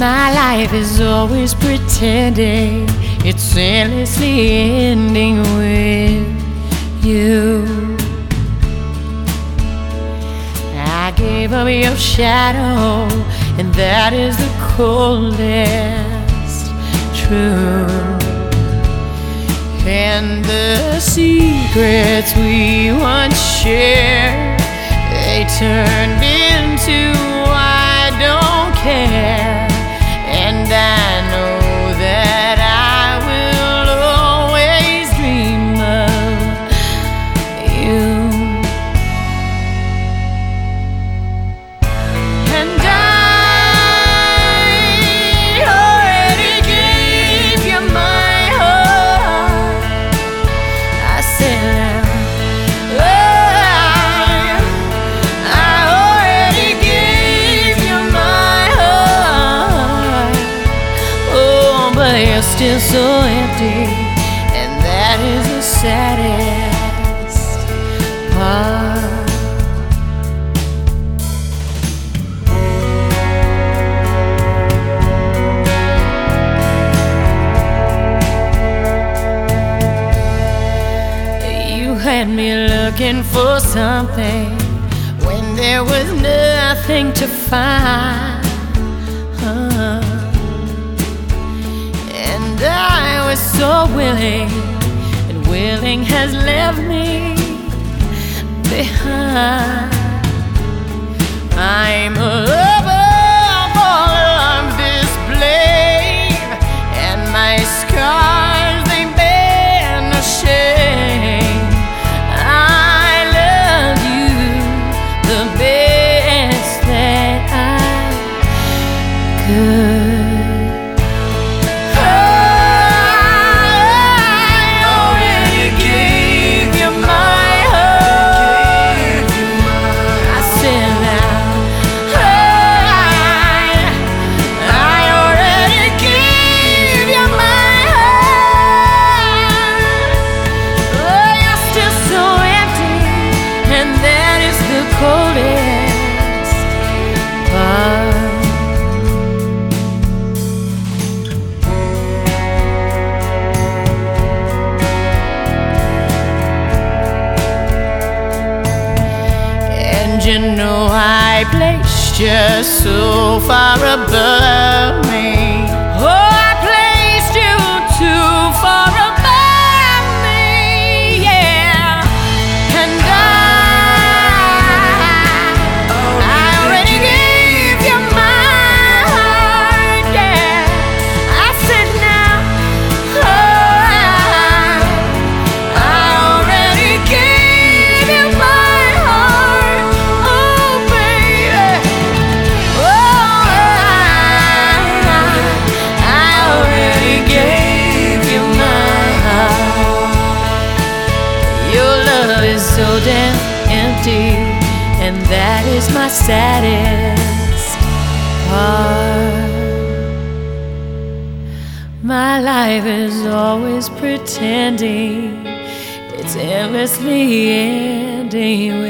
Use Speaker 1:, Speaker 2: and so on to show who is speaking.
Speaker 1: My life is always pretending it's endlessly ending with you. I gave up your shadow, and that is the coldest truth. And the secrets we once shared, they turned still so empty, and that is the saddest part. You had me looking for something when there was nothing to find. Uh, And so willing, and willing has left me behind. I'm a you oh, know I placed you so far above me. Love is so damn empty, and that is my saddest part. My life is always pretending it's endlessly ending